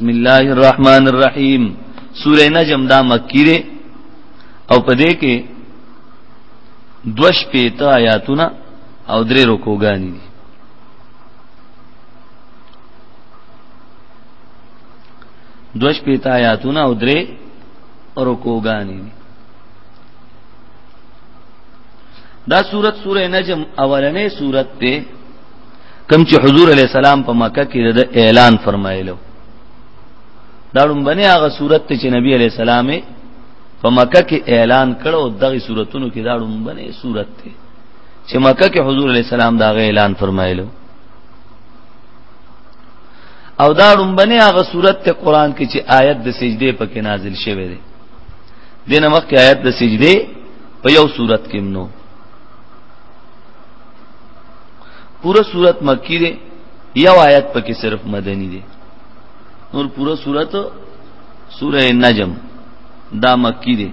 بسم الله الرحمن الرحیم سوره نجم دا مکی ده او په دې کې دوش پیته آیاتونه او درې رکوګانی دي دوش پیته آیاتونه او درې رکوګانی دي دا سورت سوره نجم اولنې سورت ته کوم چې حضور علی السلام په مکه کې د اعلان فرمایلو دا لومبني هغه صورت ته چې نبی علی السلام په مکه کې اعلان کړو دغه صورتونو کې دا لومبني صورت ته چې مکه کې حضور علی السلام دا غي اعلان فرمایلو او دا لومبني هغه صورت ته قران کې چې آیت د سجده پکې نازل شوه دی دینه مخکې آیت د سجده په یو صورت کې منو پورا صورت مکی دی یو آیت پکې صرف مدنی دی نور پورا صورت سوره نجم دا مکی دی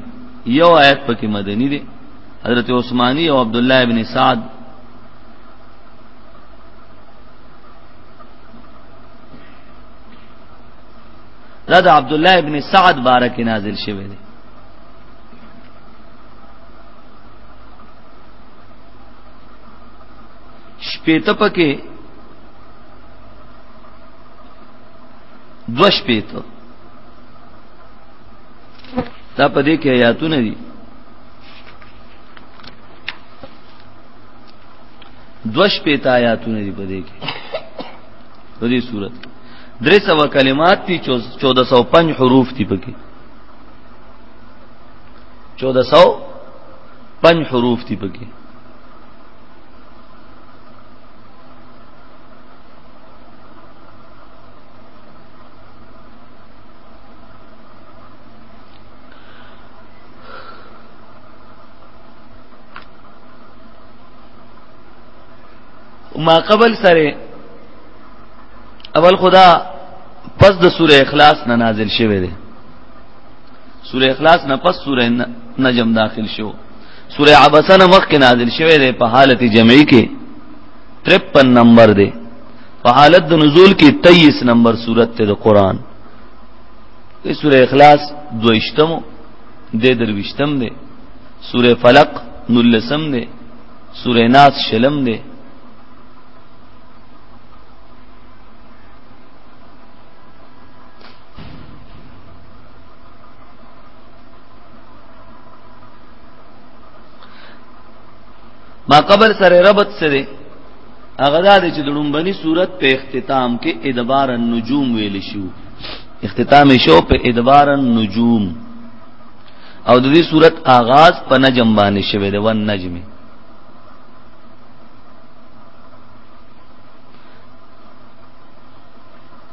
یو آیت پکې مدنی دی حضرت عثماني او عبد الله ابن سعد دا د عبد الله ابن سعد بارک نازل شوی دی شپیته پکې دو شپیته دا په دې کې آیاتونه دي دو شپیته آیاتونه دي په دې کې په دې صورت درې سو کلمات دي 1405 حروف دي پکې 1400 پنج حروف دی پکې ما قبل سره اول خدا پس د سوره اخلاص نه نازل شوه دی سوره اخلاص نه پس سوره نجم داخل شو سوره عبسه نه مخکې نازل شوه ده په حالت جمعي کې 53 نمبر ده په حالت د نزول کې 23 نمبر سورته ته د قران په سوره اخلاص دویشتم د درویشتم ده سوره فلق نلسم ده سوره ناس شلم ده ما قبل سره ربط سره هغه دا چې د لومبني صورت په اختتام کې ادبار النجوم ویل شو اختتام شو په ادبار النجوم او د دې صورت آغاز په نجم باندې شوه د ون نجم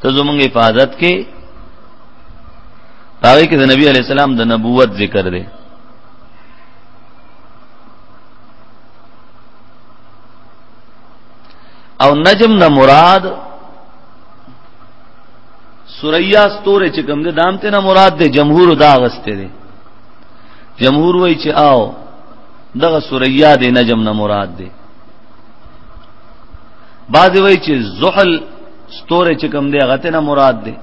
ته زمونږ حفاظت کې پاره کې د نبی علی السلام د نبوت ذکر دی او نجم نه مراد سوریا ستوره چې کوم د دامته نه مراد دی جمهور دا غسته دی جمهور وای چې آو دغه سوریا دی نجم نه مراد دی بعضی وای چې زحل ستوره چې کوم دی هغه ته نه مراد دی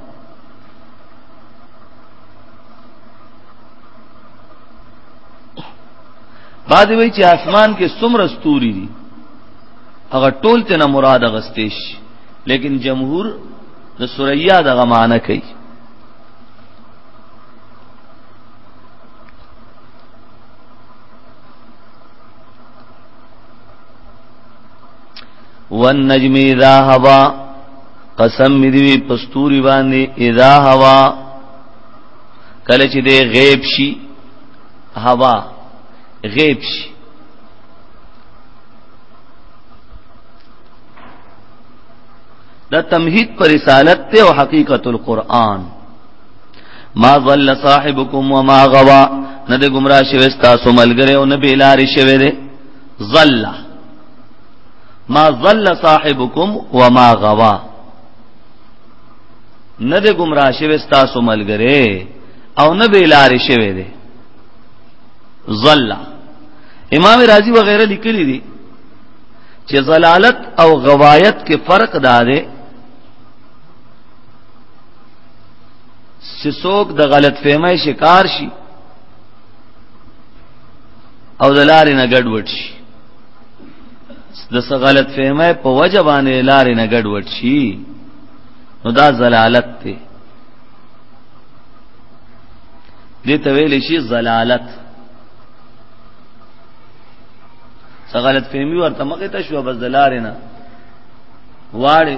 بعضی وای چې اسمان کې څومره ستوري دي هغه ټول ته نه مراد غستېش لیکن جمهور د سوریا دغه معنی کوي والنجم اذا هوا قسم می دی پستوري باندې اذا هوا کله چې دی غیب شي هوا غیب شي دا تمهید پر رسالت ته او حقیقت القرآن ما ضل صاحبكم وما غوا نه د گمراه شوي تاسو ملګری او نه بیلاری شوي دي ضل ما ضل صاحبكم وما غوا نه د گمراه شوی تاسو ملګری او نه به لار شوی دی ضل امام رازی وغیرہ لیکلی دی چې ضلالت او غوایت کې فرق دا دی چې څوک د غلط فهمۍ شکار شي او د لارې نه ګډوډ شي د څه غلط فهمه په وجه باندې لارې نه ګډ وډ شي نو دا زلالت دی دې ته ویل شي زلالت څه غلط فهمي ورته مخه ته شو بس دلارې نه واړې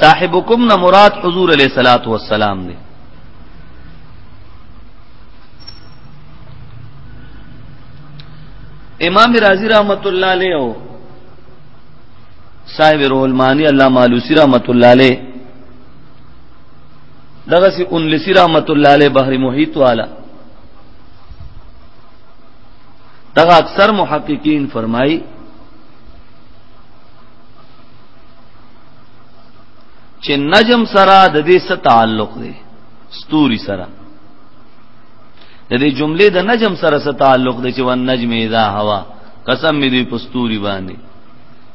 صاحبکم نه مراد حضور علیہ الصلات والسلام دی امام رازی رحمت الله علیه او صاحب روح المانی الله مالوسی رحمت الله علیه دغه سی انلسی رحمت الله علیه بحر محیط والا دغه اکثر محققین فرمایي چې نجم سره د دې څه تعلق دی ستوري سره د دې جملې د نجم سره څه تعلق دی چې ون نجم اذا هوا قسم دې په ستوري باندې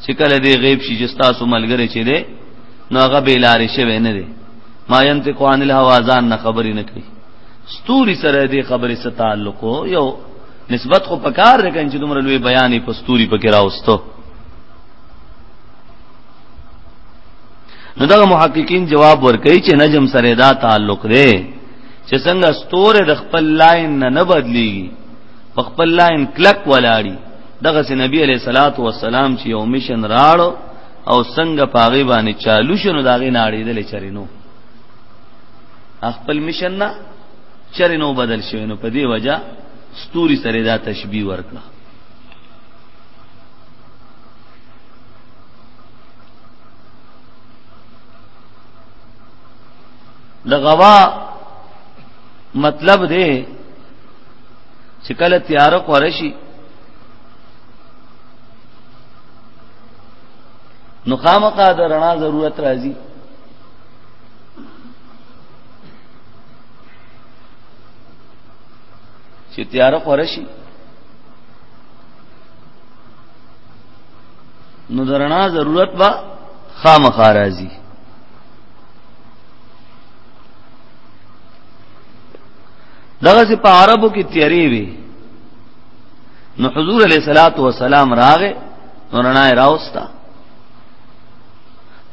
چې کله دې غیب شي چې تاسو ملګری چې دې نو هغه به لارې شوی نه دی ما ينتق عن الهوا ځان نه خبرې نه کوي ستوري سره دې خبرې څه تعلق یو نسبت خو پکار رکن چې دومره لوی بیانې په ستوري پکې راوستو نو دا محققین جواب ورکړي چې نجم سره دا تعلق دی چې څنګه ستوره د خپل لاین نه نه بدليږي په خپل لاین کلک ولاړی دغه سي نبی عليه صلوات و سلام چې یو مشن راړو او څنګه پاغي باندې چالو شنو داغه ناړي دل چرینو خپل مشن نه چرینو بدل شوی نو په دې وجہ ستوري سره دا تشبيه ورکړه لغوا مطلب دی چې کله تیار قرشی نو خامخا د رڼا ضرورت راځي چې تیار قرشی نو درنا ضرورت با خامخا راځي دغه سي په عربو کې تیری وي نو حضور علیہ الصلات والسلام راغه نو رڼا راوستا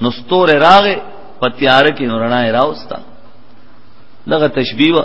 نو ستوره راغه په تیار کې نو رڼا راوستا دغه تشبیه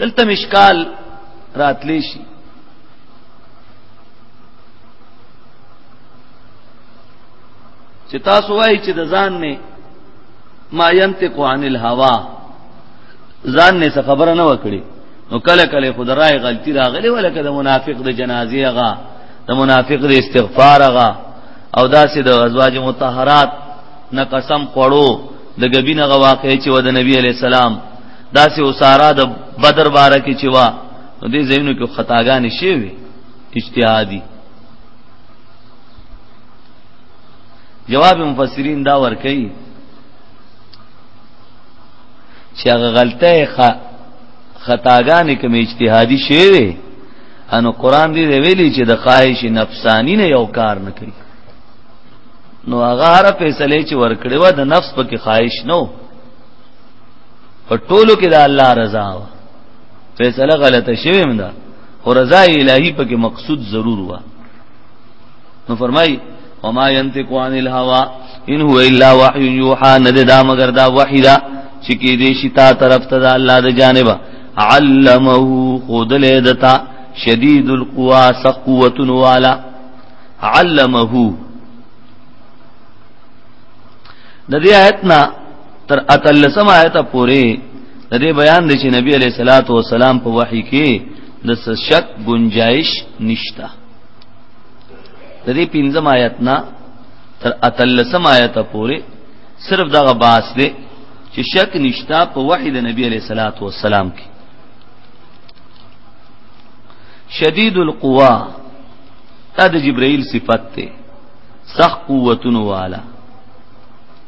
دلته مشکال راتلی شي چې تاسو وایي چې د ځان نه ما ينتق عن الهوا ځان نه خبره نه وکړي نو کله کله خدای غلطي راغلي ولکه د منافق د جنازې هغه د منافق د استغفار هغه او داسې د ازواج مطهرات نه قسم قړو د غبینه غواقې چې و د نبی علی السلام دا سه وسارا د بدر بارا کې چې وا نو دې زینو کې خطاګانې شي وي اجتهادي جواب مفسرین دا ور کوي چې هغه غلطه خطاګانې کوم اجتهادي شي وي انو قران دې ویلي چې د خواهش نفسانی نه یو کار نه کوي نو هغه هر فیصله چې ورکړې و د نفس په کې خواهش نو په ټولو کې د الله رضا و فیصله غلطه شوی مده او رضا الهی په کې مقصود ضرور و نو فرمای وما ينطق عن الهوى ان هو الا وحي يوحى ند دا مگر دا وحي دا چې کې دې شتا طرف ته د الله د جانبه علمه خود له دتا شدید القوا سقوت والا علمه د دې آیت نه تر اتلسم آیت پورې د دې بیان دی چې نبی علیہ الصلات والسلام په وحی کې د شک گنجائش نشتا د دې پنځم آیت نه تر اتلسم آیت پورې صرف دغه باس دی چې شک نشتا په وحی د نبی علیہ الصلات والسلام کې شدید القوا دا د جبرائیل صفت ته سخت قوتونو والا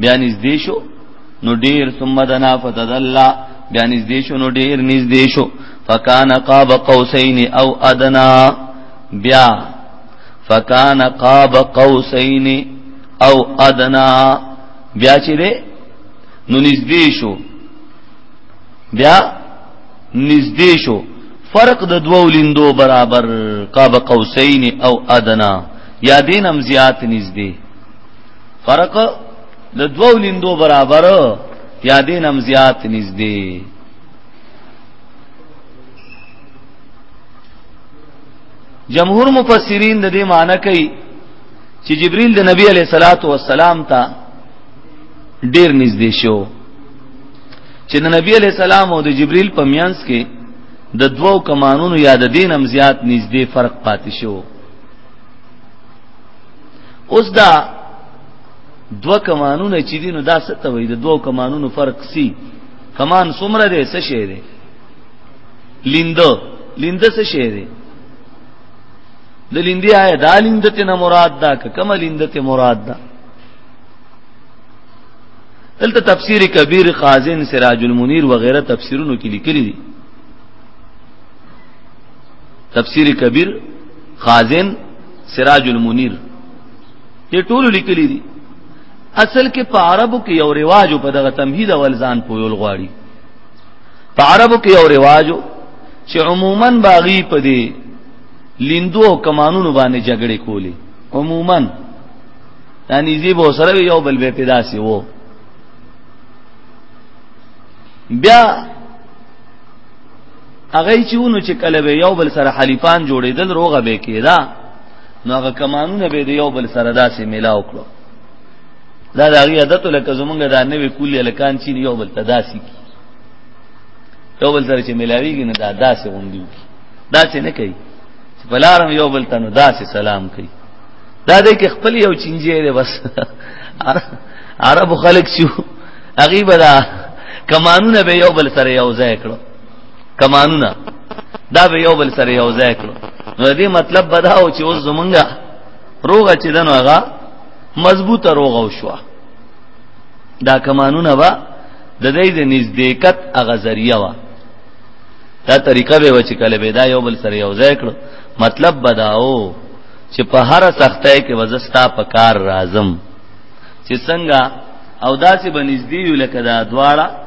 بیا نږدې شو نو ډیر ثم دنا فتدلا بیا نږدې شو نو ډیر نږدې شو فکان قاب قوسین او ادنا بیا فکان قاب قوسین او ادنا بیا چې ده نو نږدې شو بیا نږدې شو فرق د دوو لیندو برابر قاب قوسین او ادنا یا دینم زیات نږدې فرق د دوو لیندو برابر یا دین هم زیات نږدې جمهور مفسرین د دې معنی کوي چې جبريل د نبی علیہ الصلات والسلام ته ډیر نږدې شو چې د نبی علیہ السلام او د جبريل په میانس کې د دوو کمانونو یا د دین هم زیات نږدې فرق پاتې شو اوس دا دو کمانونه چې دینو دا ست وي د دوو کمانونو فرق سي کمان سمره دې څه شي دې لیند لیند څه شي دې د لیندې آیا دا لیند ته نه مراد ده که کوم لیند ته مراد ده دلته تفسیر کبیر خازن سراج المنیر وغیرہ تفسیرونو کې لیکلي دي تفسیر کبیر خازن سراج المنیر دې ټول لیکلي دي اصل کې په عربو کې یو رواج په دغه تمهید او الزان پویل غواړي په عربو کې یو رواج چې عموما باغی په دې لیندو کمانونو باندې جګړه کولی عموما یعنی زی به سره یو بل به پیدا سی وو بیا هغه چې ونو چې کله به یو بل سره حلیفان جوړېدل روغه به کېدا نو هغه کمانونه به یو بل سره داسې ملا وکړو دا د هغه عادت لکه زمونږ د نوې کلی الکان چې یو بل تداسي کی یو بل سره چې ملاویږي نه دا داسې غونډي کی دا څه نه کوي چې بلارم یو بل تنو داسې سلام کوي دا دې کې خپل یو چنجي دی بس عرب خلک شو هغه بدا کمانونه به یو بل سره یو ځای کړو کمانونه دا به یو بل سره یو ځای کړو نو دې مطلب بداو چې اوس زمونږه روغه چې دنو هغه مضبوطه روغه وشو دا کمانونه با د دې د نزدېکت هغه ذریعہ وا دا طریقه به و چې کله به دا یو بل سره یو ځای کړو مطلب بداو چې په هر سختۍ کې وزستا په کار راځم چې څنګه او داسې بنزدې یو لکه دا دواړه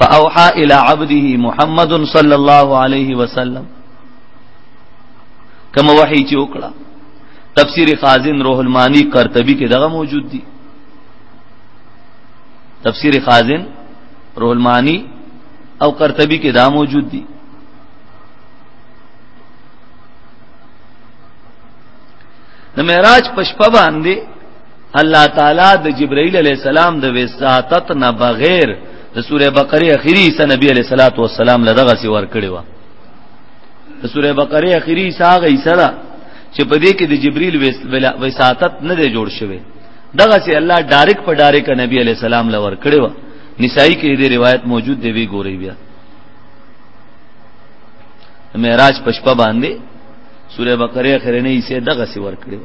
فاوحى الى عبده محمد صلى الله عليه وسلم کما وحی چې وکړه تفسیر خازن روح المانی قرطبی کې دغه موجود دي تفسیر خازن روح المانی او قرطبی کې دا موجود دي د معراج پشپه باندې الله تعالی د جبرائیل علی السلام د وساطت نه بغیر د سوره بقره اخیری سره نبی علیہ الصلوۃ والسلام لدغه سی ور کړی و د سوره بقره اخیری ساغه ایسره چې په دې کې د جبرئیل وساطت نه دی جوړ شوی دغه سی الله ډایرک په ډایرک نبی علیہ السلام لور کړی و نسائی کې دې روایت موجود دی وی ګوري بیا معراج پشپا باندې سوره بقره اخیری نه ایسه دغه سی ور کړی و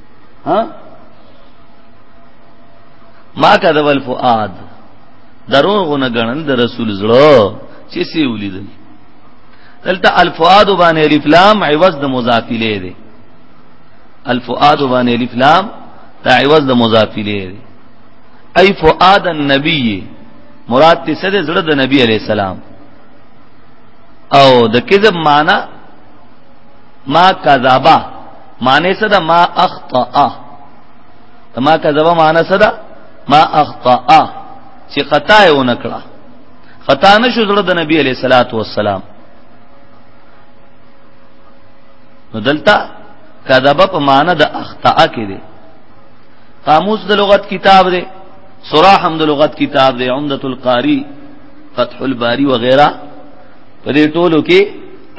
ها ما کذب الفؤاد دروغ نه غنل د رسول زړه چې سی ولیدل دلته الفؤاد باندې الف لام عوض د مضاف الیه دی الفؤاد باندې الف لام دا عوض د مضاف الیه دی ای فؤاد النبی مراد تی سره زړه د نبی علی السلام او د کذب معنی ما کذابا معنی څه ده ما اخطا ما کذب معنی څه ده ما اخطا چې خطا یې ونکړه خطا نشو زړه د نبی علیہ الصلات والسلام نو دلته کذب په معنی د اخطا کې دی قاموس د لغت کتاب دی سورا حمد لغت کتاب دی عمدۃ القاری فتح الباری وغیرہ په دې ټولو کې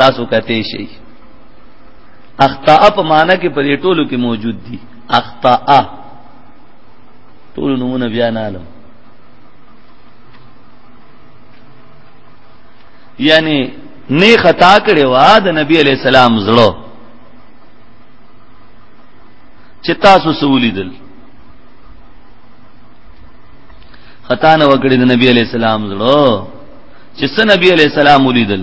تاسو کته شي اخطاء په معنی کې په دې ټولو کې موجود دي اخطاء ټول نمونه بیا نه علم یعنی نه خطا کړي وا د نبی علی السلام زړه چې تاسو سولیدل خطا نه وکړي د نبی علی السلام زړه چې سن نبی علی السلام ولیدل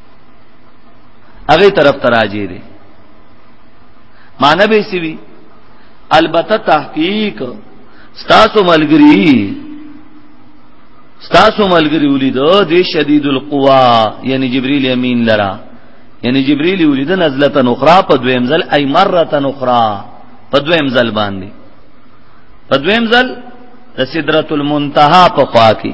هغه طرف تراجی دی معنی به سی وی البته تحقیق ستاسو ملګری ستاسو ملګری ولید د شدید القوا یعنی جبرئیل امین لرا یعنی جبرئیل ولید نزله اخرى په دویم ځل ای مره اخرى په دویم ځل باندې په دویم ځل د سدرۃ المنتهى په خوا کې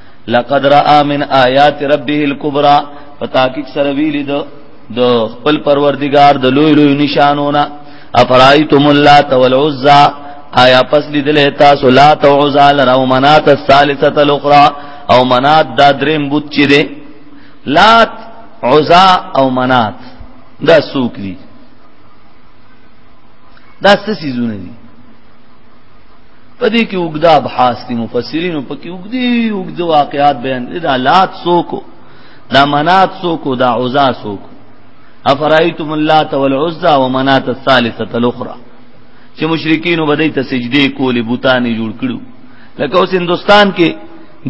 لقد را من آیات ربه الكبرى فتاکیک سره ویلی دو د خپل پروردگار د لوی لوی نشانونه افرایتم اللات والعزى آیا پس لیدلې تاسو لات او عزى لرو منات الثالثه الاخرى او منات دا دریم بوت چي دي لات عزى او منات دا سوق دي دا څه سيزونه دي پدې کې وګدا بحث دي مفسرینو پکې وګدي وګد واقعات بیان دي دا لات سوکو دا منات سوکو دا عزا سوکو افرایتم اللات والعزى ومنات الثالثه الاخرى چې مشرکین وبدای ته سجدي کولې بوتانې جوړ کړو لکه اوس هندستان کې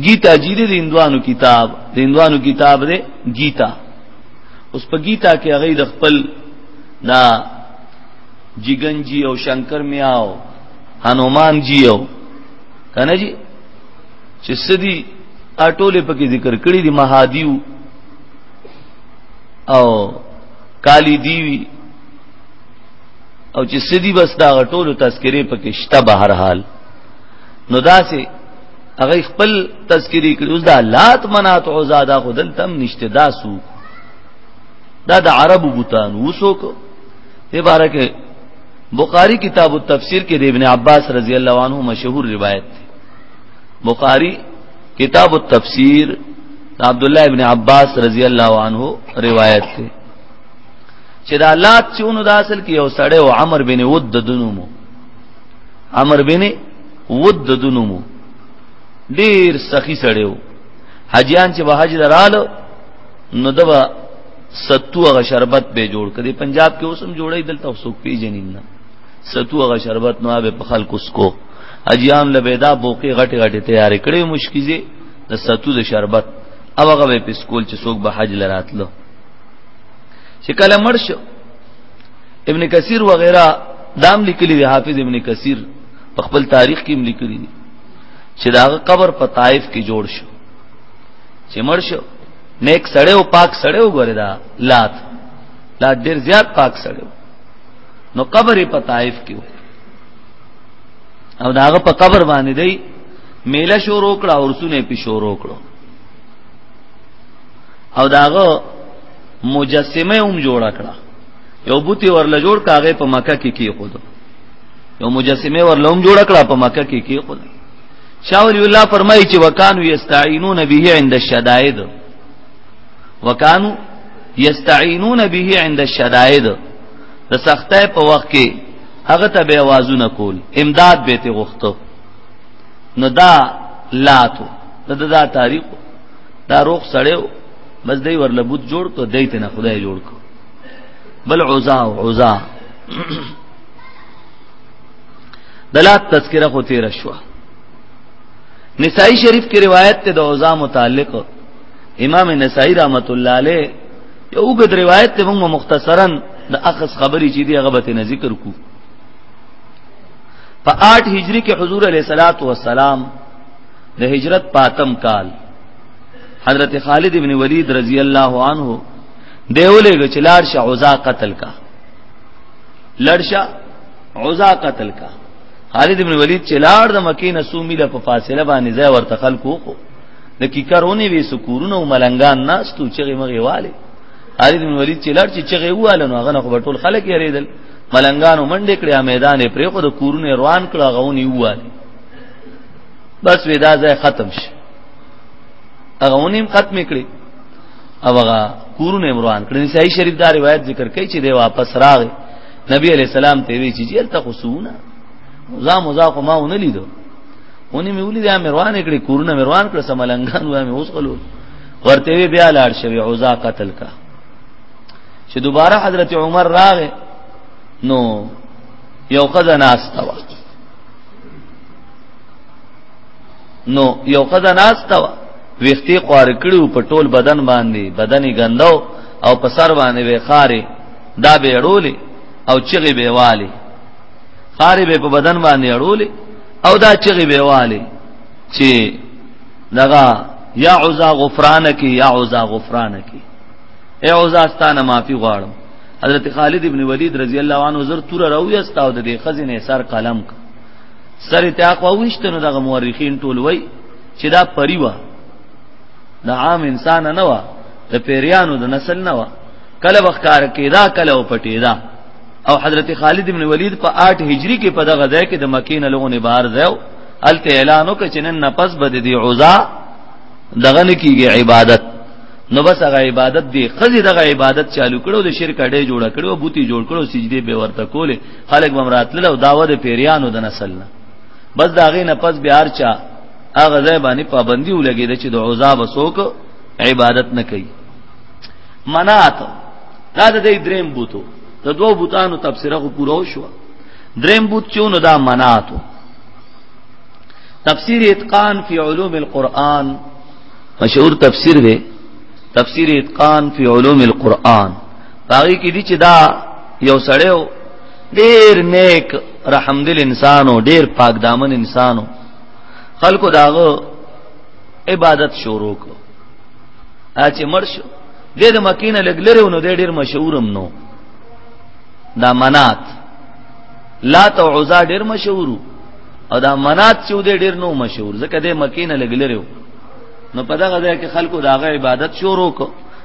گیتا جی دې هندوانو کتاب د هندوانو کتاب دې گیتا اوس په گیتا کې هغه د خپل دا جیګن جی او شنکر میاو هنومان جی او کنه جی چې سدي اټوله پکې ذکر کړی دی مهادیو او کالی دیوی او چې سدي بس دا ټولو تذکرې پکې شته به هر حال نو داسې هغه خپل تذکری کړي اوس دا لات منات او زاده خدل تم نشته داسو دا د عربو بوتان وسوک دې باره کې بخاری کتاب التفسیر کې د ابن عباس رضی الله عنه مشهور روایت دی بخاری کتاب التفسیر عبد الله ابن عباس رضی الله عنه روایت دی چې دا لات چونو د اصل کې یو سړی او عمر بن ود دنومو عمر بن ود دنومو ډیر سخی سړیو حجیان چې به حج درالو نو دبا ستو هغه شربت به جوړ کړي پنجاب کې اوسم جوړي دلته وسوک پیجنې نه ستو هغه شربت نو به په خلکو سکو اجیان لبیدا بوقي غټي غټي تیار کړي مشکیزه د ستو د شربت او هغه په سکول چې څوک به حج لراتلو چې کله مرش ابن کثیر وغیرہ دام لیکلی دی حافظ ابن کثیر په خپل تاریخ کې لیکلی دی چې دا قبر په طائف کې جوړ شو چې مرشو نیک سړی او پاک سړی وګوره دا لات لا ډیر زیات پاک سړی نو قبر په طائف کې او داغه په قبر باندې دی میله شروع کړه او رسونه په شروع کړه او داغه مجسمه هم جوړ کړه یو بوتي ورله جوړ کاغه په مکه کې کی خود یو مجسمه ورله هم جوړ کړه په مکه کې کی خود شاول الله فرمایي چې وکانو یستعینون به عند الشدائد وکانو یستعینون به عند الشدائد د سختۍ په وخت کې هغه ته به आवाजونه کول امداد به ته غوښتو نو دا لاتو دا دا تاریخ دا روخ سړیو بس دی ورله بوت جوړ کو دی ته نه خدای جوړ کو بل عزا عزا دلات تذکرہ خو تیر شو نسائی شریف کی روایت ته د اوزا متعلق امام نسائی رحمت الله علیه یو وګد روایت ته موږ مختصرا د اخص خبري چې دی هغه به نه ذکر کو په 8 هجری کې حضور علیه الصلاۃ والسلام د هجرت پاتم کال حضرت خالد ابن ولید رضی الله عنه دیولې چې لار شعوزا قتل کا لړشه عزا قتل کا خالد ابن ولید چلاړ د مکې نه سو میله په فاصله باندې ځای ورته خلکو خو د کیکرونی وی سکورونه او ملنګان ناستو چې مغه والي خالد ابن ولید چلاړ چې چغه واله نو هغه خو ټول خلک یې ریدل ملنګانو منډې کړې میدان یې پرې خو د کورونه روان کړه غونی واله بس ودا ځای ختم شي هغه ونیم ختم کړي او هغه کورونه روان کړی صحیح شریف دا روایت ذکر کوي چې دی واپس راغی نبی علی السلام ته وی چې چیرته خصونه مزا مزا خو ما ونه لیدو اونې مې ولید یا مروان کړی کورونه مروان کړ سملنګان و مې اوس غلو ورته وی بیا لاړ شوی عزا قتل کا چې دوباره حضرت عمر راغی نو یو قضا ناس توا نو یو خدای ناستا ویختی خوار کړو په ټول بدن باندې بدني ګندو او په سر باندې وې خارې دا به اړولې او چغي به والي خارې به په بدن باندې اړولې او دا چغي به والي چې دغه یا عزا غفرانک یا عزا غفرانک اے عزا ستانه معافي غواړم حضرت خالد ابن ولید رضی الله عنه زر تور راوي استاو د دې خزینه سر قلم کا سره ته اخوا وشتنو دغه مورخین ټول وای چې دا پری و د عام انسان نه و د پیریانو د نسل نه و کله وخکار کېدا کله او پټېدا او حضرت خالد ابن ولید په 8 هجری کې په دغه ځای کې د مکې نه لغونه بار ځو الته اعلان وکړ چې نن پس بد دی عزا دغه نه کیږي عبادت نو بس هغه عبادت دی خزي دغه عبادت چالو کړو د شرک اډې جوړ کړو بوتي جوړ کړو سجدي به ورته کوله خلک به مراتل او داوه د پیریانو د نسل نه بس دا غي نه پس بیا ارچا هغه ځای باندې پابندي ولګي د چې د عزاب سوک عبادت نه کوي منات دا د دې دریم بوتو د دوو بوتانو تفسیر خو پوره شو دریم بوت چونو دا مناتو تفسیر اتقان فی علوم القرآن مشهور تفسیر دی تفسیر اتقان فی علوم القرآن باغی کې دي چې دا یو سړیو ډیر نیک رحمدل انسانو ډیر پاک دامن انسانو خلکو داغه عبادت شروع کو اچ مرشو د دې مکینه لګلره نو ډیر مشهورم نو دا منات لا تو عزا ډیر مشهورو او دا منات چې دې ډیر نو مشهور ځکه د مکینه لګلره نو په دغه ځای کې خلکو داغه عبادت شروع کو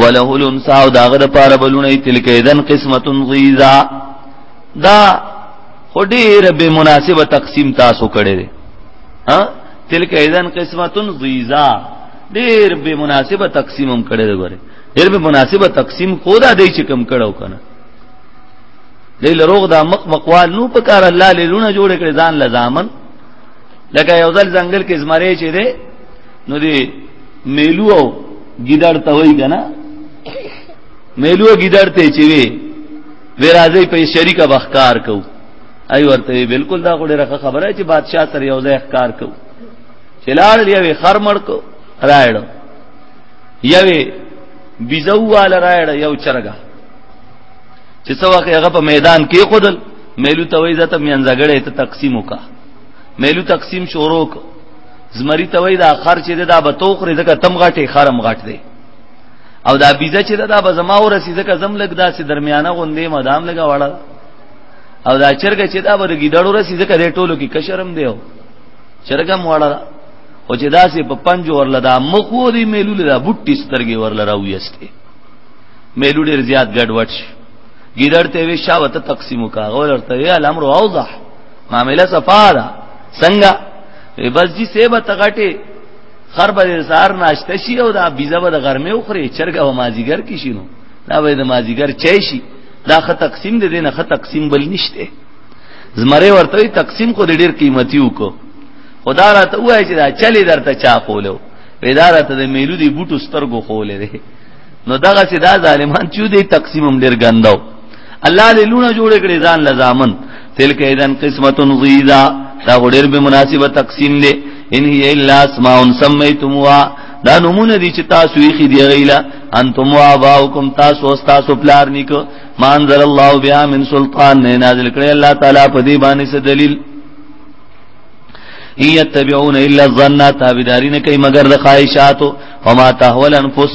وله الانسا او داغه د پاره بلونه تلک اذن قسمت غیزا دا خو ډیر به مناسبه تقسیم تاسو کړی دی ها تلک اذن قسمت غیزا ډیر به مناسبه تقسیم هم کړی دی ګوره ډیر به مناسبه تقسیم کودا دی چې کم کړو کنه دی لروغ دا مق مقوال نو په کار الله لونه جوړ کړی ځان لزامن لکه یو ځل ځنګل کې زمری چې دی نو دی میلو او ګیدړ ته وای کنه میلو ګیدړ ته چی وی ورازی په شریکه بخکار کو ای ورته بالکل دا غوړه رخه خبره چې بادشاہ تر یو ځای ښکار کو چلار دی وی خرمړ کو راړ یوی بیزو وال راړ یو چرګه چې څو وخت هغه په میدان کې خودل میلو ته وای زته میانځګړې ته تقسیم وکا میلو تقسیم شروع کو زمری ته وای دا خر چې دا به توخره ځکه تم غټه خرم غټ دی او دا بیزه چې دا به زما ورسی ځکه زم لګ دا چې درمیانه غوندې مدام لګا وړه او دا چرګ چې دا ورګی دړو رسی ځکه دې ټولو کې کشرم دیو چرګم وړه او چې دا سي په پنج ورل دا مخ وری میلو لدا بوټی سترګې ورل راويسته میلو ډیر زیات ګډوډ شي ګیدړ ته وی شاوته تقسیم کا غولر ته الامر اوضح معاملہ صفا ده څنګه وی بس جی سیبه تغټه خر به سار ناشته شي او دا بيزه به د غرمه وخري چرګه او مازیګر کې شینو دا به د مازیګر چای شي دا خه تقسیم دې نه خه تقسیم بل نشته زمره ورته تقسیم کو ډیر قیمتي وکړو خدا را ته وای چې دا چلی درته چا قولو اداره ته د میلو دی بوټو سترګو خولې ده نو دغه چې دا ظالمان چې دې تقسیم هم ډیر ګنداو الله دې لونه جوړ کړي ځان لزامن تلک اذن قسمت ضیزا دا غډیر به مناسبه تقسیم دی ان هی الا اسماء سمیتموا دا نمونه دي چې تاسو یې خدي غیلا انتم واباؤکم تاسو او تاسو پلار نیک مان ذل الله بیا من سلطان نه نازل کړي الله تعالی په دې باندې څه دلیل یتبعون الا الظن تابعدارین کوي مگر د خواهشاتو وما تهول انفس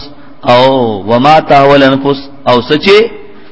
او وما تهول انفس او سچي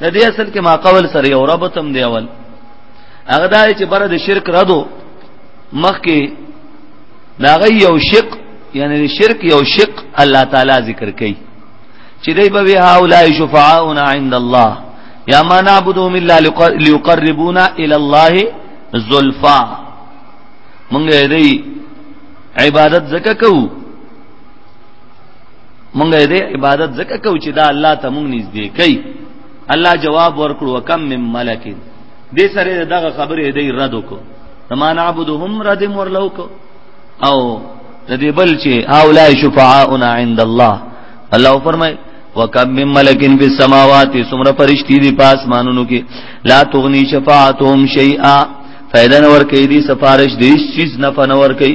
د دې اصل کې ما قول سره یو ربط هم دی اول هغه دا چې بر د شرک ردو مخ کې دا غي یو شق یعنی شرک یو شق الله تعالی ذکر کوي چې دی به وی هاولای شفاعون عند الله یا ما نعبدهم الا ليقربونا الى الله زلفا مونږ دې عبادت زکه کوو مونږ دې عبادت زکه کو چې دا الله ته مونږ نږدې کوي الله جواب ورکړو وکم من ملک دې سره دغه خبره دې رد وکړو ما نعبدهم رد ورلو کو او دې بل چې هاولا شفعاؤنا عند الله الله فرمای وکم من ملک فی السماوات سمر فرشتي دي پاس مانونو کې لا تغنی شفاعتهم شیئا فیدن ور کوي دي سفارش دې چیز نه فنور کوي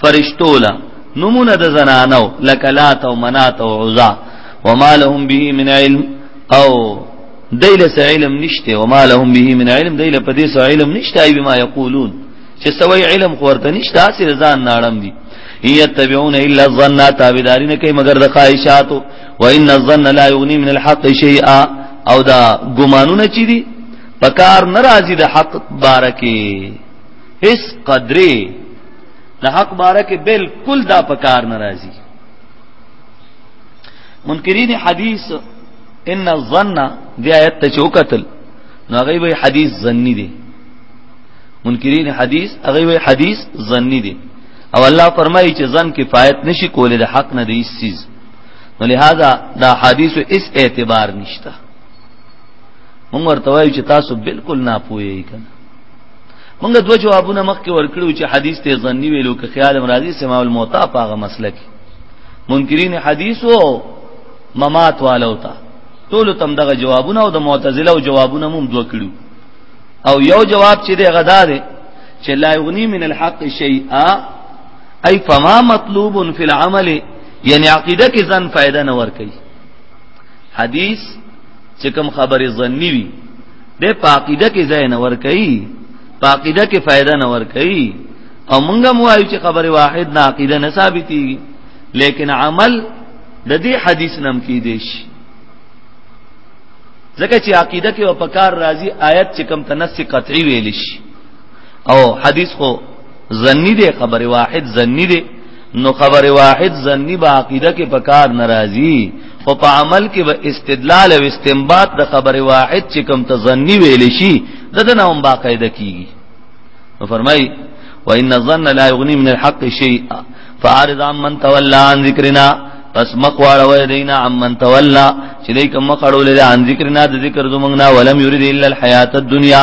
فرشتو له نمونه د زنانو لکه لات او منات او عزا وما لهم به من علم او دیل سه علم نشته وما لهم به من علم دیل په دې سه علم نشته ای بما یقولون چې سوی علم خورته نشته اصل ځان ناړم دي یتبعون الا الظن تابعدارین کوي مگر د خواهشاتو وان الظن لا یغنی من الحق شیئا او دا ګمانونه چي دي پکار ناراضي د حق بارکه هیڅ قدرې د حق باره کې بالکل دا پکار ناراضي منکرین حدیث ان الظن دی آیت ته چوکتل نو هغه وی حدیث ظنی دی منکرین حدیث هغه وی حدیث ظنی دی او الله فرمایي چې ظن کفایت نشي کولای د حق نه دی هیڅ چیز نو لہذا دا حدیث اس اعتبار نشته مونږ ورته وایو چې تاسو بالکل نه پوهیږئ موږ دوه جوابونه مخکې ورکړو چې حدیث ته ظنی ویلو کې خیال مرادی سماع الموتا پاغه مسلک منکرین حدیث او ممات والو تا ټول تم دغه جوابونه او د معتزله او جوابونه موږ دوه کړو او یو جواب چې د غدا ده چې لا یغنی من الحق شیئا ای فما مطلوب فی العمل یعنی عقیده کې ځان فائدہ نه ور کوي حدیث چې کوم خبره ظنی وي د پاقیده کې ځای نه ور کوي پاقیده کې فائدہ نه ور کوي او مونږ مو وایو چې خبر واحد نه عقیده نه ثابتي لیکن عمل د دې حدیث نم کې دی شي ځکه چې عقیده کې او پکار راځي آیت چې کم تنس قطعی ویل شي او حدیث خو ظنی دی خبر واحد ظنی دی نو خبر واحد زنی با عقیده کې پکار ناراضي خو په عمل کې به استدلال او استنباط د خبر واحد چې کوم ته زنی ویل شي دغه نه هم باقاعده کیږي نو فرمای وان الظن لا یغنی من الحق شیئا فارض عن من تولى عن ذکرنا پس مخواړه وای دینا عن من تولى چې دې کوم مخړول عن ذکرنا د ذکر زمنګنا ولم یرید الا الحیات الدنیا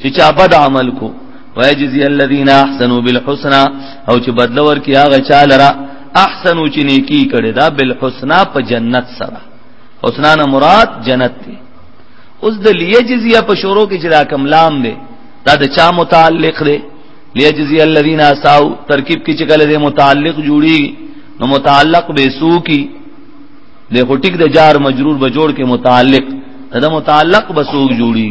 چې چا بد عمل کو ويجزي الذين احسنوا بالحسنى او چې بدل ورکي هغه چا لرا احسنو چې نیکی کړي دا بالحسنى په جنت سره حسنا نه مراد جنت دی اوس د ليجزي په شروع کې چې دا کم لام دی دا د چا متعلق دی ليجزي الذين اساو ترکیب کې چې کله دې متعلق جوړي نو متعلق به سو کی د هټیک د جار مجرور به جوړ کې متعلق دا متعلق به سوق جوړي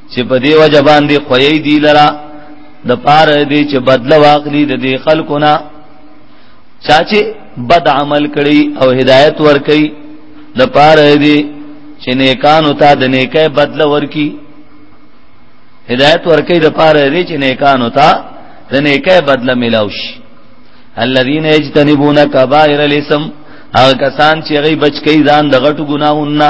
چې په دې وجه باندې خوې دی لرا د پاره دې چې بدل واخلي د دې خلکو نه چاچه بد عمل کړي او هدایت ور کوي د پاره دې چې نیکانو ته د نیکه بدل ورکی هدایت ور کوي د پاره دې چې نیکانو ته د نیکه بدل ملاوش الذين يجتنبون كبائر الاسم هغه کسان چې غي بچ کوي ځان د غټو ګناهونو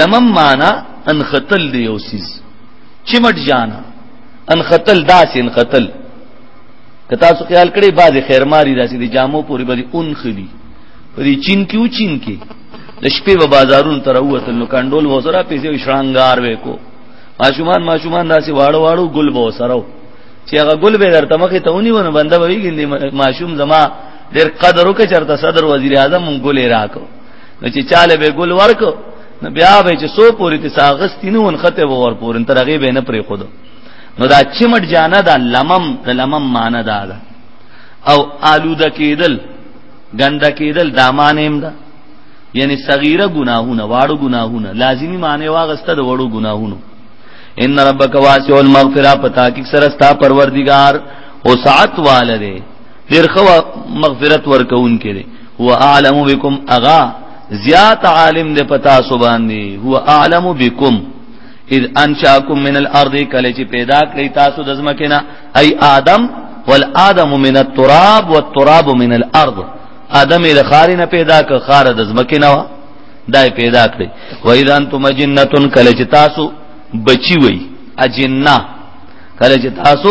لمم معنا ان خطل دی یو سیز چمټ جانا ان خطل داس ان خطل کتا سو خیال کړي بعضی خیرماری داسې دي جامو پوری باندې اون خلی پرې چین کې او چین کې د شپې په بازارونو تر وته نو کندول وزرا پیسې شړنګار وکړو ماشومان ماشومان داسې واړو واړو ګل به وسرو چې هغه ګل به درته مخې ته ونی ونه بنده ویږي ماشوم زما ډېر قدر وکړ چرته صدر وزیر اعظم مونږ ګل راکو نو چې چاله به ګل ورک نو بیا به چې سو پوری ته ساغستی نو انخته به ور پورن ترغه به نه پرې خود نو دا چمټ جانا دا لمم د لمم مان دا, دا او آلوده کېدل ګنده کېدل دا مانیم دا یعنی صغیره گناهونه واړو گناهونه لازمی معنی واغسته د وړو گناهونو ان ربک واسع المغفرہ پتا کی سرستا پروردگار او ساعت والده ډیر خو مغفرت ورکون کړي هو اعلم بكم اغا زیات عالم دې پتا سو باندې هو اعلم بكم اذ انشاکم من الارض کله چې پیدا کړی تاسو د زمکه نه اي ادم والادم من التراب والتراب من الارض ادم له خارې نه پیدا کړ خار د زمکه نه دای پیدا کړی و اذا انتم جنتون کله چې تاسو بچی وي اجنه کله چې تاسو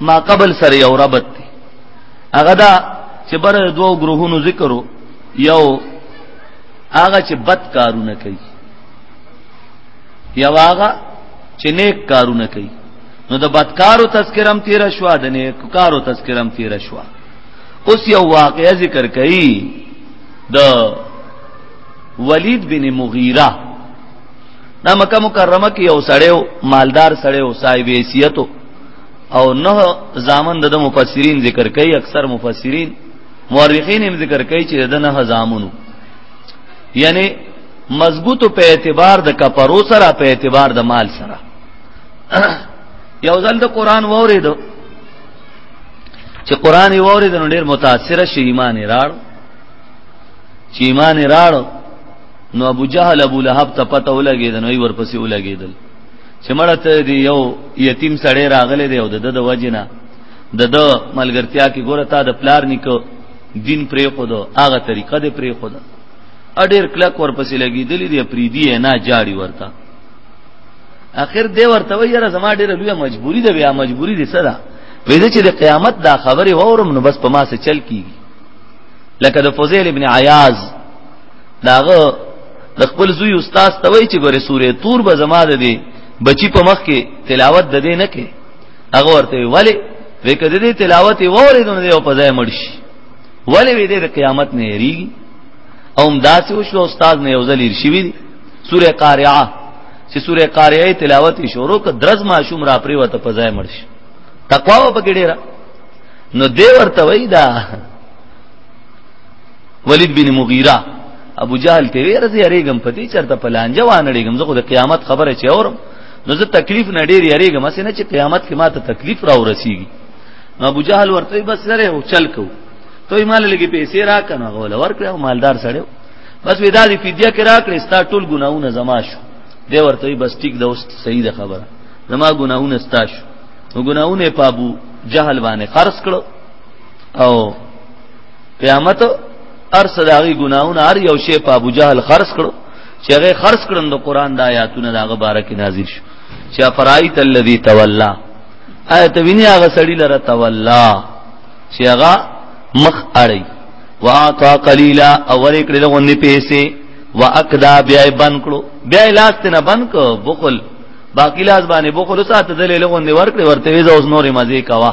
ما قبل سره یو ربط دی هغه دا چې بر دوه ګروهونو ذکرو یو هغه چې بد کارونه کوي یو هغه چې نیک کارونه کوي نو د بدکارو تذکرم تیر شو د نیککارو تذکرم تیر شو اوس یو واقعه ذکر کړي د ولید بن مغیره دا مکه مکرمه کې یو سړیو مالدار سړیو صاحب حیثیتو او نه زامن د مفسرین ذکر کوي اکثر مفسرین مورخین هم ذکر کوي چې د نه زامنو یعنی مضبوط په اعتبار د کفرو سره په اعتبار د مال سره یو ځل د قران وورید چې قران یې وورید نو ډیر متاثر شي ایمان یې راړ چې ایمان یې راړ نو ابو جهل ابو لهب ته پته ولګید نو یې ورپسې ولګیدل چې مړه ته دی یو یتیم سړی راغلی دی او د د وجنه د د ملګرتیا کې ګوره تا د پلار نکو دین پرې خو دو هغه طریقه دې پرې خو دو اډیر کلک ورپسې لګیدلې دی پرې دی نه جاړي ورته اخر دی ورته وی یاره زما ډیره لویه مجبوری ده بیا مجبوری دې صدا وېده چې د قیامت دا خبره وورم نو بس په ما سره چل کیږي لکه د فوزیل ابن عیاض داغه د خپل زوی استاد ته وایي چې ګوره سورې تور به زما ده دي بچی په مخ کې تلاوت د دې نه کې هغه ورته ولی وکړه د دې تلاوت ووري نو یو په ځای مړ شي ولی وې د قیامت نه یریږي او همداسې وشو استاد نه یو ځل شي سورې قارعه چې سورې قارعه تلاوت شروع ک درز ما شوم را پری وته په ځای مړ شي تقوا په کې ډیره نو دی ورته وای دا ولید بن مغیره ابو جهل ته ویره زی یریګم پتی چرته پلانجه وانړیګم زه خو د قیامت خبره چي اورم نو زه تکلیف نه ډیر یریګم اسنه چې قیامت کې ماته تکلیف را ورسیږي نو ابو جهل ورته بس سره او چل کو ته مال لګي پیسې را کنه غول ورکړ مالدار سره بس ودا دی فدیه کې را کړې ستا ټول ګناونه زما شو دی ورته بس ټیک دوست صحیح ده خبره زما ګناونه ستا شو نو ګناونه پابو جهل باندې خرص کړو او قیامت ارس داغي ګناونه هر یو شی په ابو جهل خرڅ کړو چې هغه خرڅ کړن د قران د آیاتونو داغه بارک نازل شو چې فرایت الذی تولا آیت ویني هغه سړی لره تولا چې هغه مخ اړي واعطا قليلا اور کړي له غني پیسې واقدا بیا بند کړو بیا لاس ته نه بند کو بخل باقی لاس باندې بخل ساته دلې له غني ور کړی ورته وځه اوس نورې مزه کوا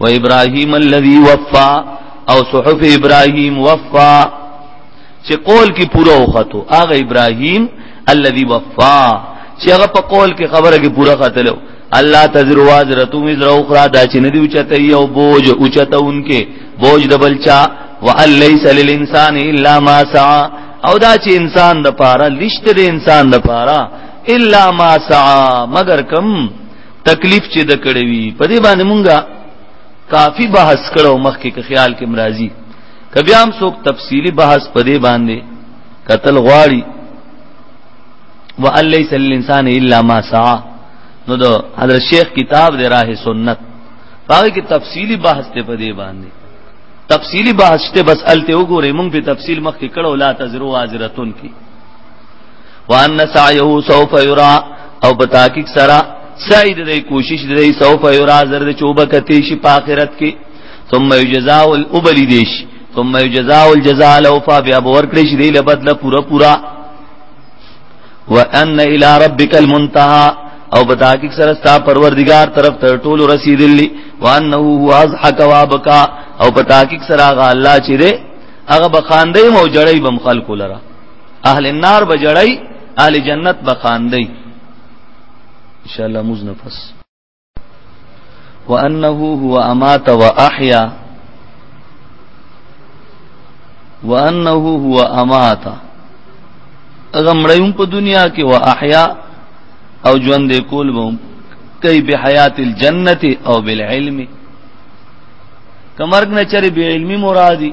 و ابراهيم الذي وفى او صحف ابراهيم وفى چې قول کې پوره وختو هغه ابراهيم الذي وفى چې هغه په قول کې خبره کې پوره ختلو الله تزر وازرتو مزر اخرى دا چې ندی اوچته یو بوج اوچته انکه بوج دبلچا وان ليس للانسان الا ما سعى او دا چې انسان د پاره لشت د انسان د پاره الا ما سعى مگر کم تکلیف چې د کړې وي په دې باندې مونږه کافی بحث کړو مخکې که خیال کې مرাজি کبي هم څوک تفصیلی بحث په دې باندې قتل غواړي وان ليس للانسان الا ما سعى نو د حضرت شیخ کتاب د راه سنت هغه کې تفصیلی بحث ته په دې باندې تفصیلی بحث ته بس الته وګورئ مونږ په تفصیل مخکې کړو لا تزرو حاضرتون کې وان سعیه سوف یرا او په تحقیق سره سعی دې کوشش دې سوف یرا زرد چوبه کتی شي په آخرت کې ثم یجزاء الابلی دیش ثم یجزاء الجزاء لوفا بیا باور کړی شي دې لبدل پورا پورا وان الى ربک المنتهى او په تحقیق سره ستا پروردگار طرف ته ټول رسیدلی وانه هو ازحک وابکا او په تحقیق سره غا الله چې دې هغه بخاندې مو جړې بم خلق لره اهل النار بجړی اهل جنت بخاندی ان شاء الله موز نفس وانه هو امات واحيا وانه هو امات اغه مړیوم په دنیا کې وا احیا او ژوند کول وو کای به حیات الجنت او بالعلم کمرګ نه چری به علمی مرادی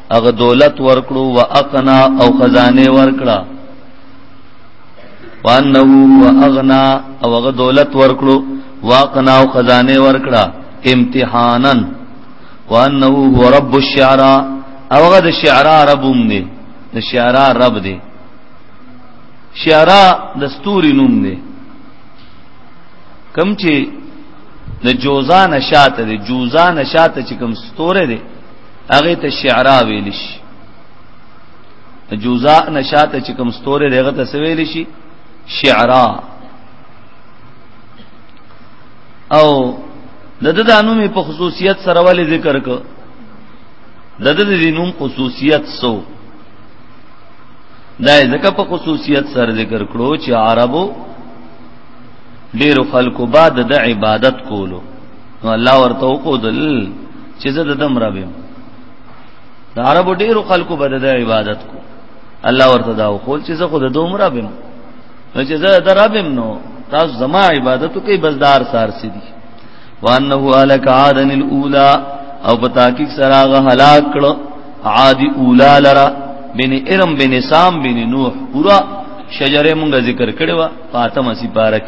اغه دولت ورکړو واقنا او خزانه ورکړه وانه واغنا او اغه دولت ورکړو واقنا او خزانه ورکړه امتحانا وانه هو رب الشعراء او اغه د شعراء ربوم دی د شعراء رب دی شعراء د ستوري نوم دی کم چې د جوزان شاته دی جوزان شاته چې کم ستوره دی هغه ته شعرا ویل شي جزاء نشات چې کوم ستوره دغه ته سویل شي شعرا او د د دانو می په خصوصیت سره ولې ذکر کو د د دینوم خصوصیت سو دا ځکه په خصوصیت سره ذکر کړو چې عربو ډیرو خلکو بعد د عبادت کولو نو الله ورته وقودل چې زه د دم رب یم د عربو ډیرو خلکو بد د عبادت کو الله ورته دا وقول چې زه خو د دوم رب یم نو چې زه د رب یم نو تاسو زما عبادت کوي بزدار سار سي دي وانه الک عادن الاولى او په تحقیق سره غ هلاک کړه عاد اولا لرا بن ارم بن سام بن نوح پورا شجره مونږه ذکر کړو فاطمه سي بارک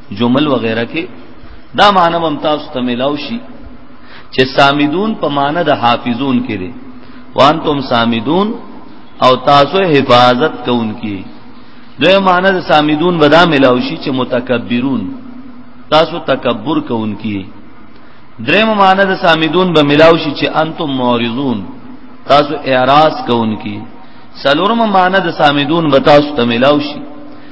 جمل وغیرہ کې دا معنی هم تاسو ته ملاو شي چې سامدون په معنی د حافظون کې دي وانتم سامدون او تاسو حفاظت کوونکی دوی معنی د سامدون ودا ملاو شي چې متکبرون تاسو تکبر کوونکی دریم معنی د سامدون به ملاو شي چې انتم معرضون تاسو اعراض کوونکی سلورم معنی د سامدون به تاسو ته ملاو شي